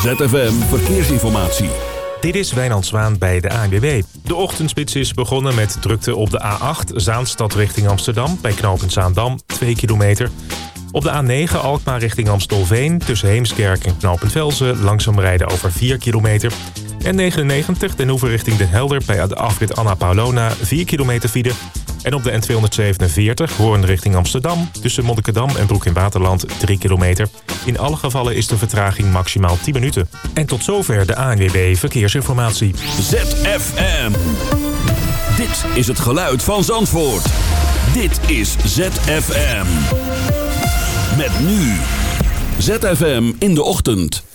ZFM Verkeersinformatie. Dit is Wijnand Zwaan bij de ANWB. De ochtendspits is begonnen met drukte op de A8 Zaanstad richting Amsterdam... bij knooppunt Zaandam, 2 kilometer. Op de A9 Alkmaar richting Amstelveen tussen Heemskerk en knooppunt Velzen... langzaam rijden over 4 kilometer. En 99 Den Hoeven richting Den Helder bij de afrit Anna Paulona 4 kilometer file... En op de N247 Hoorn richting Amsterdam... tussen Monnikendam en Broek in Waterland 3 kilometer. In alle gevallen is de vertraging maximaal 10 minuten. En tot zover de ANWB Verkeersinformatie. ZFM. Dit is het geluid van Zandvoort. Dit is ZFM. Met nu. ZFM in de ochtend.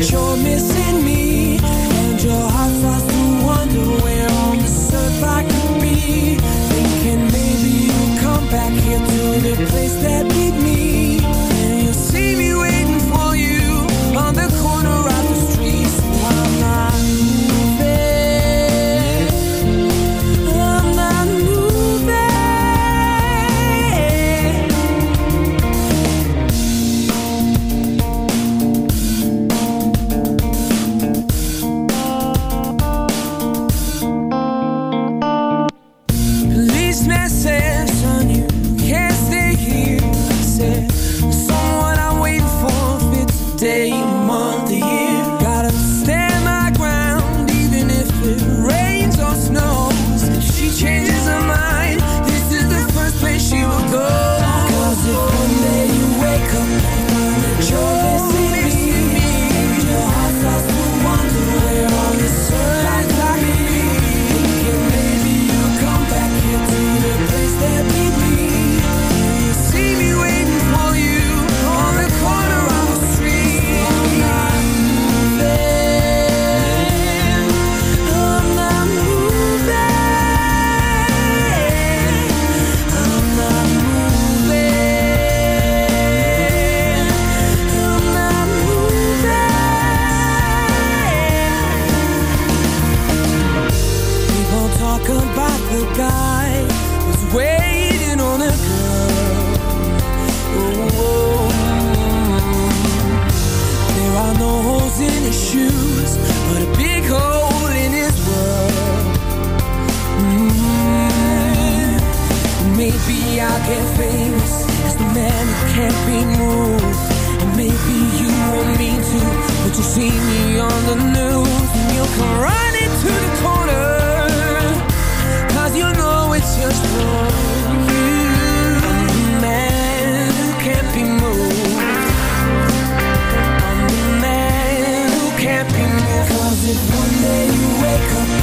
You're missing get famous as the man who can't be moved. And maybe you want me to, but you see me on the news and you'll come running to the corner. Cause you know it's just wrong. I'm the man who can't be moved. I'm the man who can't be if one day you wake up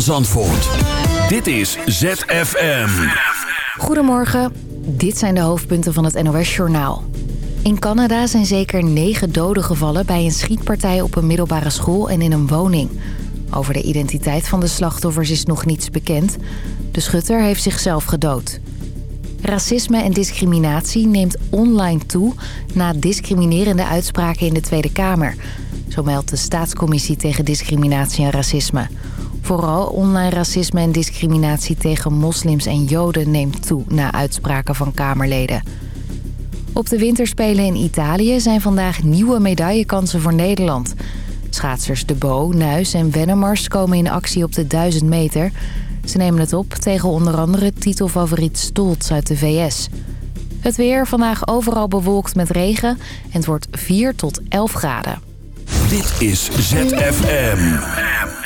Zandvoort. Dit is ZFM. Goedemorgen, dit zijn de hoofdpunten van het NOS-journaal. In Canada zijn zeker negen doden gevallen bij een schietpartij op een middelbare school en in een woning. Over de identiteit van de slachtoffers is nog niets bekend. De schutter heeft zichzelf gedood. Racisme en discriminatie neemt online toe na discriminerende uitspraken in de Tweede Kamer. Zo meldt de Staatscommissie tegen Discriminatie en Racisme. Vooral online racisme en discriminatie tegen moslims en joden neemt toe na uitspraken van Kamerleden. Op de winterspelen in Italië zijn vandaag nieuwe medaillekansen voor Nederland. Schaatsers De Bo, Nuis en Wennemars komen in actie op de 1000 meter. Ze nemen het op tegen onder andere titelfavoriet Stoltz uit de VS. Het weer vandaag overal bewolkt met regen en het wordt 4 tot 11 graden. Dit is ZFM.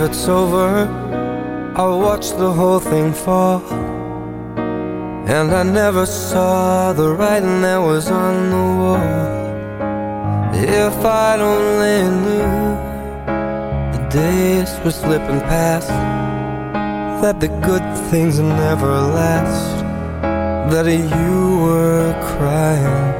It's over I watched the whole thing fall. And I never saw the writing that was on the wall. If I'd only knew The days were slipping past That the good things never last That you were crying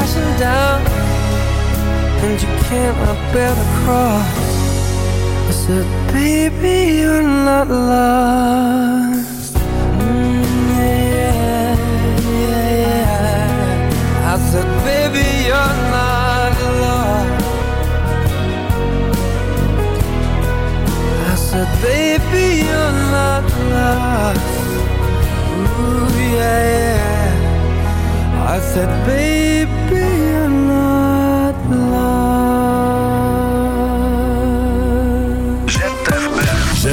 crashing down And you can't bear the cross I said, baby, you're not lost mm, yeah, yeah, yeah. I said, baby, you're not lost I said, baby, you're not lost. Ooh, yeah, yeah. I said, baby,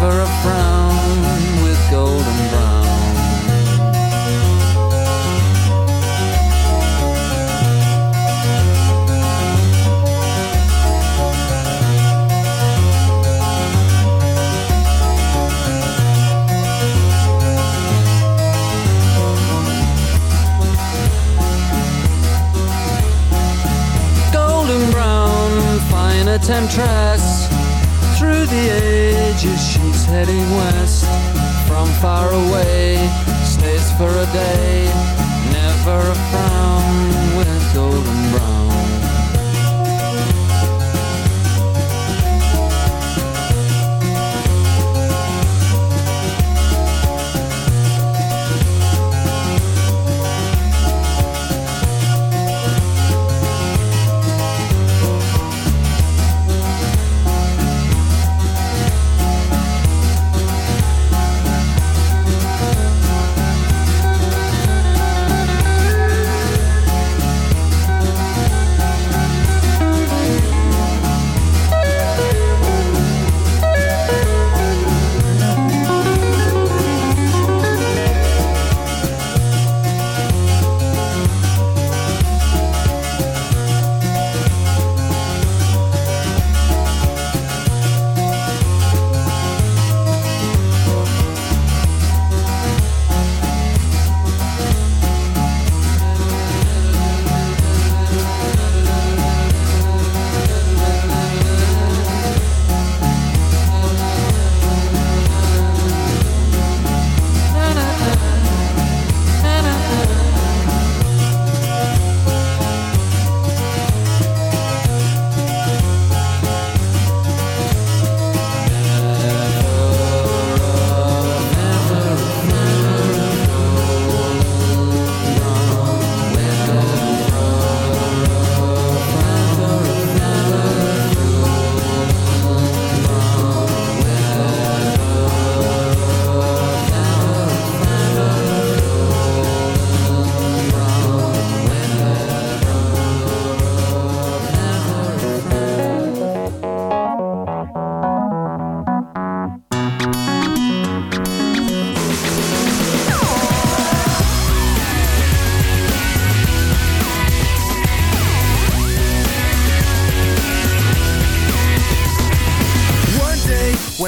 never a frown with golden brown. Golden brown, fine temptress through the ages heading west From far away, stays for a day Never a frown with golden brown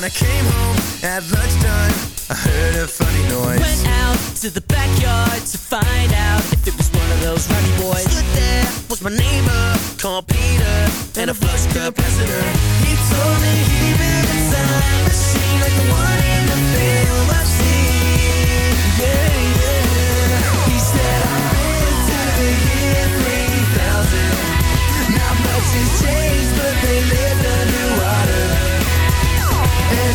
When I came home at lunchtime, I heard a funny noise. Went out to the backyard to find out if it was one of those rowdy boys. Stood there was my neighbor called Peter and a flux capacitor. He told me he built a time machine like the one in the film I've seen. Yeah, yeah. He said I've been to the year 3000. Not much has changed, but they lived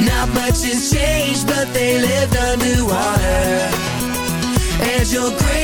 Not much has changed, but they lived underwater. And your grace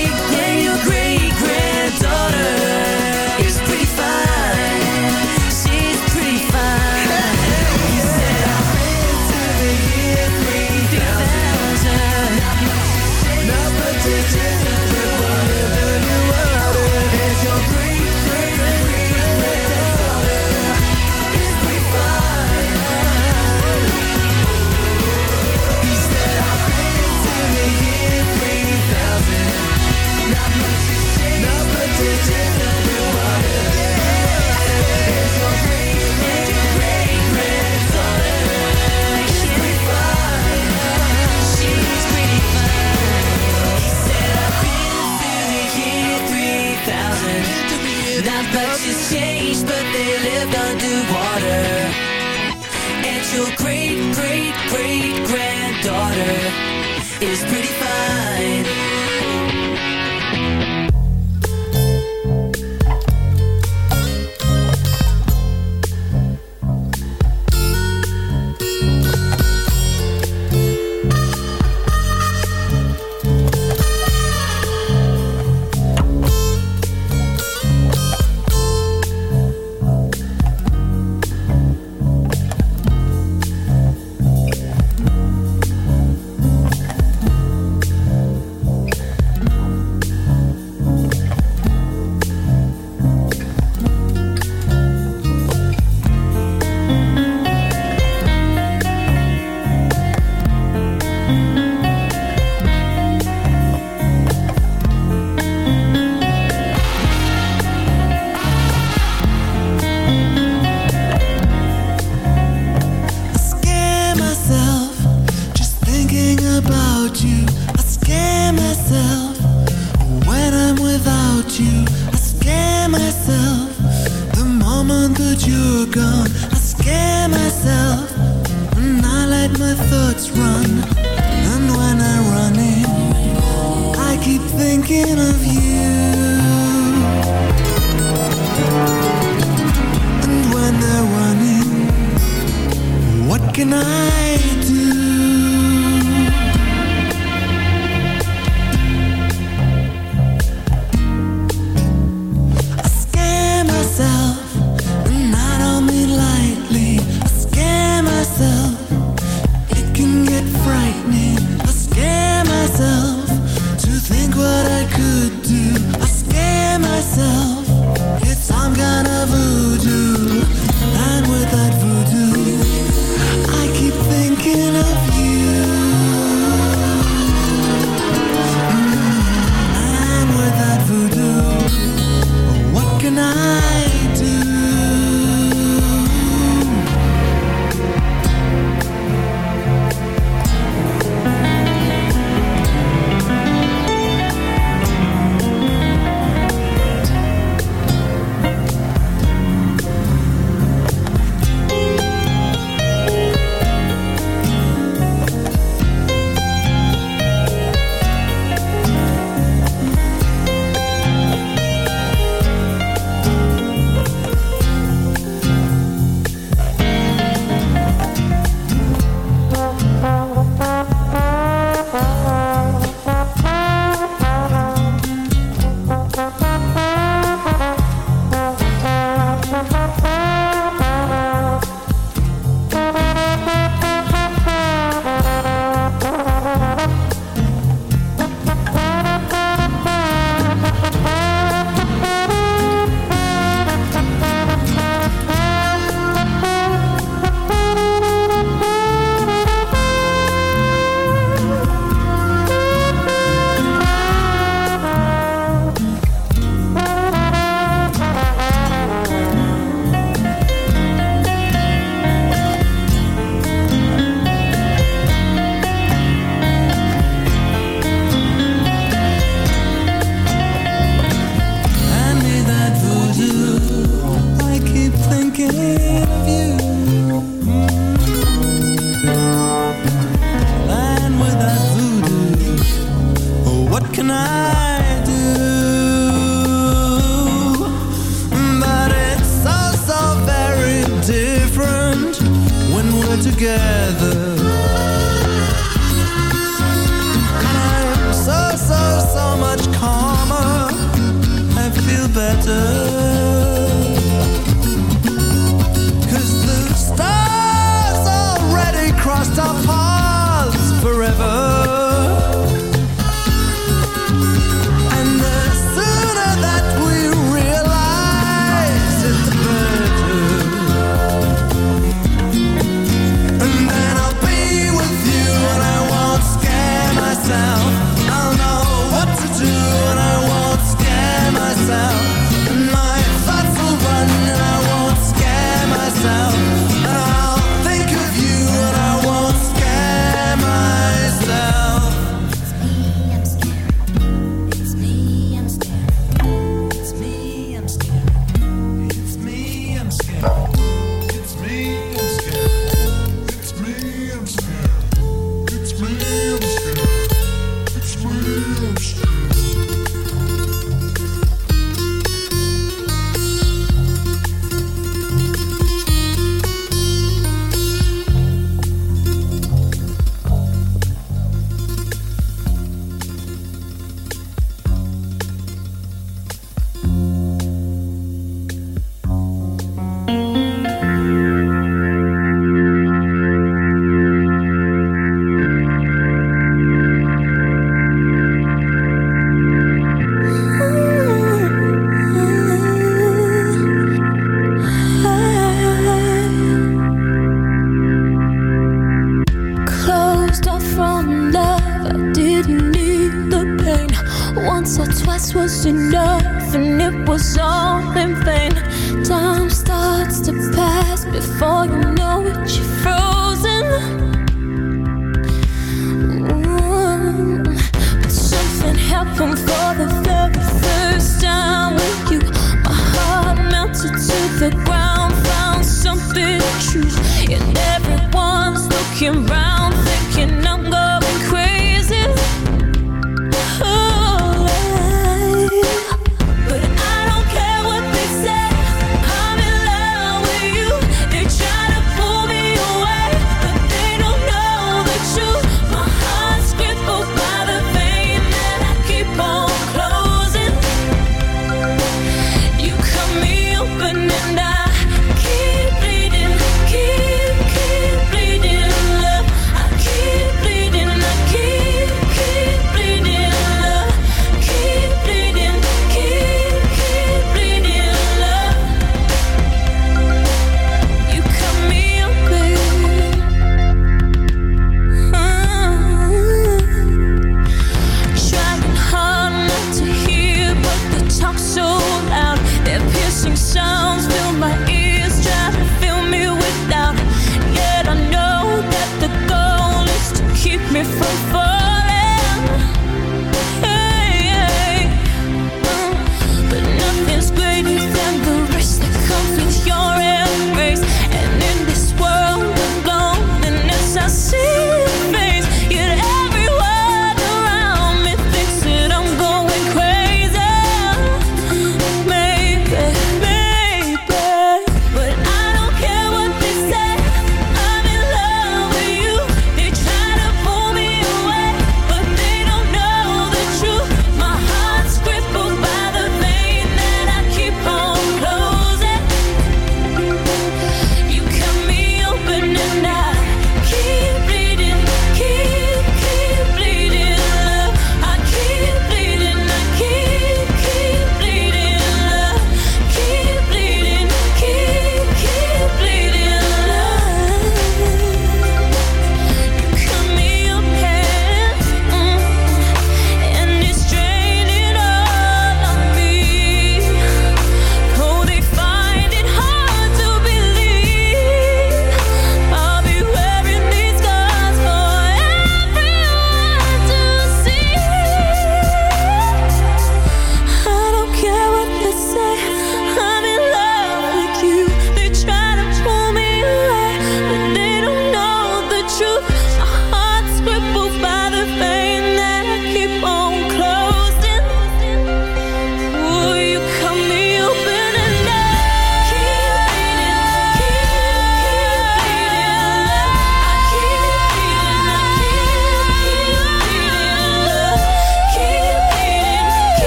Cultures changed, but they lived underwater. And your great, great, great granddaughter Is pretty